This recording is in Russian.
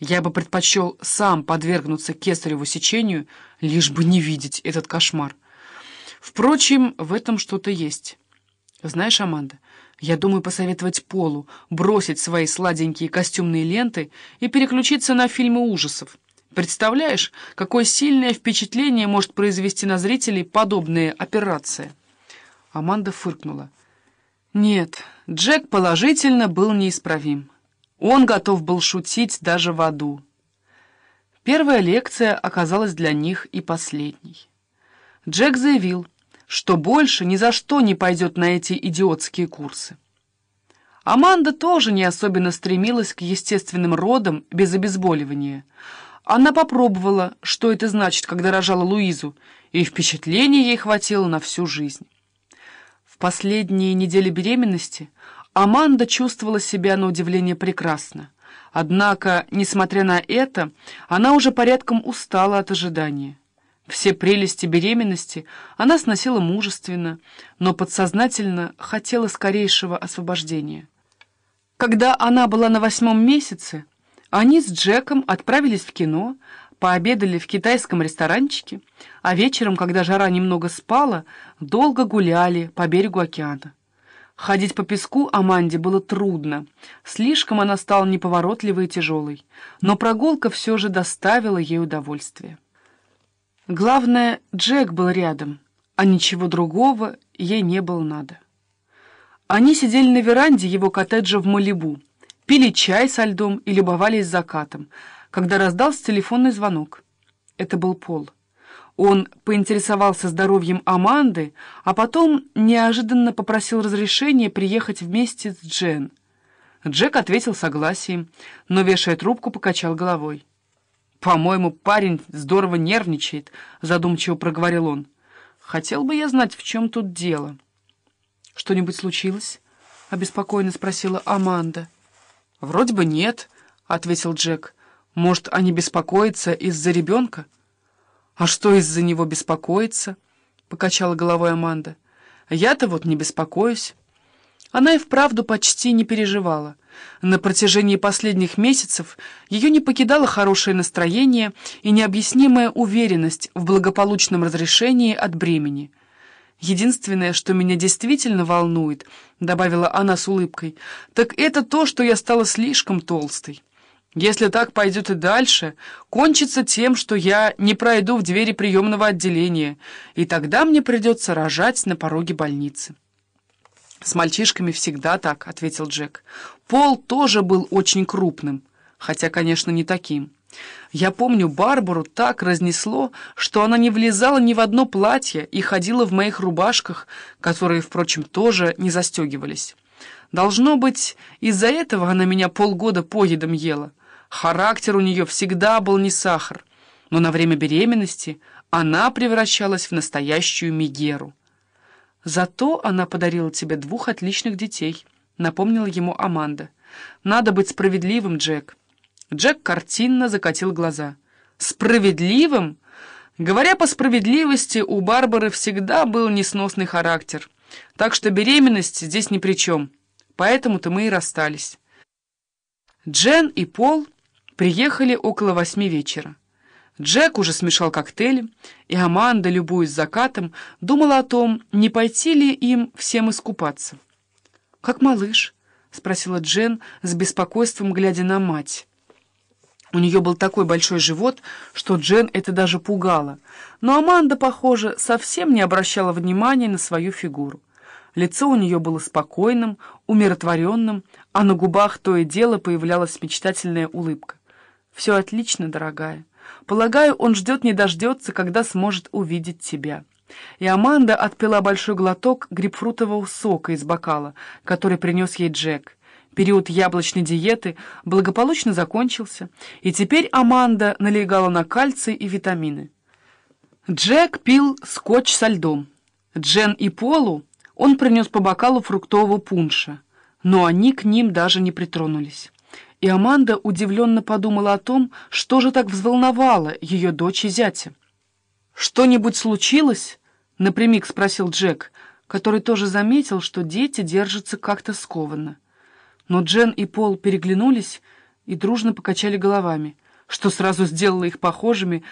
Я бы предпочел сам подвергнуться кесареву сечению, лишь бы не видеть этот кошмар. Впрочем, в этом что-то есть. Знаешь, Аманда, я думаю посоветовать Полу бросить свои сладенькие костюмные ленты и переключиться на фильмы ужасов. Представляешь, какое сильное впечатление может произвести на зрителей подобная операция? Аманда фыркнула. Нет, Джек положительно был неисправим. Он готов был шутить даже в аду. Первая лекция оказалась для них и последней. Джек заявил, что больше ни за что не пойдет на эти идиотские курсы. Аманда тоже не особенно стремилась к естественным родам без обезболивания. Она попробовала, что это значит, когда рожала Луизу, и впечатления ей хватило на всю жизнь. В последние недели беременности Аманда чувствовала себя на удивление прекрасно. Однако, несмотря на это, она уже порядком устала от ожидания. Все прелести беременности она сносила мужественно, но подсознательно хотела скорейшего освобождения. Когда она была на восьмом месяце, они с Джеком отправились в кино, пообедали в китайском ресторанчике, а вечером, когда жара немного спала, долго гуляли по берегу океана. Ходить по песку Аманде было трудно. Слишком она стала неповоротливой и тяжелой. Но прогулка все же доставила ей удовольствие. Главное, Джек был рядом, а ничего другого ей не было надо. Они сидели на веранде его коттеджа в Малибу, пили чай со льдом и любовались закатом, когда раздался телефонный звонок. Это был Пол. Он поинтересовался здоровьем Аманды, а потом неожиданно попросил разрешения приехать вместе с Джен. Джек ответил согласием, но, вешая трубку, покачал головой. «По-моему, парень здорово нервничает», — задумчиво проговорил он. «Хотел бы я знать, в чем тут дело». «Что-нибудь случилось?» — обеспокоенно спросила Аманда. «Вроде бы нет», — ответил Джек. «Может, они беспокоятся из-за ребенка?» «А что из-за него беспокоиться?» — покачала головой Аманда. «Я-то вот не беспокоюсь». Она и вправду почти не переживала. На протяжении последних месяцев ее не покидало хорошее настроение и необъяснимая уверенность в благополучном разрешении от бремени. «Единственное, что меня действительно волнует», — добавила она с улыбкой, — «так это то, что я стала слишком толстой». Если так пойдет и дальше, кончится тем, что я не пройду в двери приемного отделения, и тогда мне придется рожать на пороге больницы. «С мальчишками всегда так», — ответил Джек. «Пол тоже был очень крупным, хотя, конечно, не таким. Я помню, Барбару так разнесло, что она не влезала ни в одно платье и ходила в моих рубашках, которые, впрочем, тоже не застегивались. Должно быть, из-за этого она меня полгода поедом ела». Характер у нее всегда был не сахар, но на время беременности она превращалась в настоящую Мегеру. «Зато она подарила тебе двух отличных детей», — напомнила ему Аманда. «Надо быть справедливым, Джек». Джек картинно закатил глаза. «Справедливым?» Говоря по справедливости, у Барбары всегда был несносный характер. Так что беременность здесь ни при чем. Поэтому-то мы и расстались. Джен и Пол Приехали около восьми вечера. Джек уже смешал коктейли, и Аманда, любуясь закатом, думала о том, не пойти ли им всем искупаться. «Как малыш?» — спросила Джен с беспокойством, глядя на мать. У нее был такой большой живот, что Джен это даже пугало, но Аманда, похоже, совсем не обращала внимания на свою фигуру. Лицо у нее было спокойным, умиротворенным, а на губах то и дело появлялась мечтательная улыбка. «Все отлично, дорогая. Полагаю, он ждет не дождется, когда сможет увидеть тебя». И Аманда отпила большой глоток грейпфрутового сока из бокала, который принес ей Джек. Период яблочной диеты благополучно закончился, и теперь Аманда налегала на кальций и витамины. Джек пил скотч со льдом. Джен и Полу он принес по бокалу фруктового пунша, но они к ним даже не притронулись и Аманда удивленно подумала о том, что же так взволновало ее дочь и зятя. «Что-нибудь случилось?» — напрямик спросил Джек, который тоже заметил, что дети держатся как-то скованно. Но Джен и Пол переглянулись и дружно покачали головами, что сразу сделало их похожими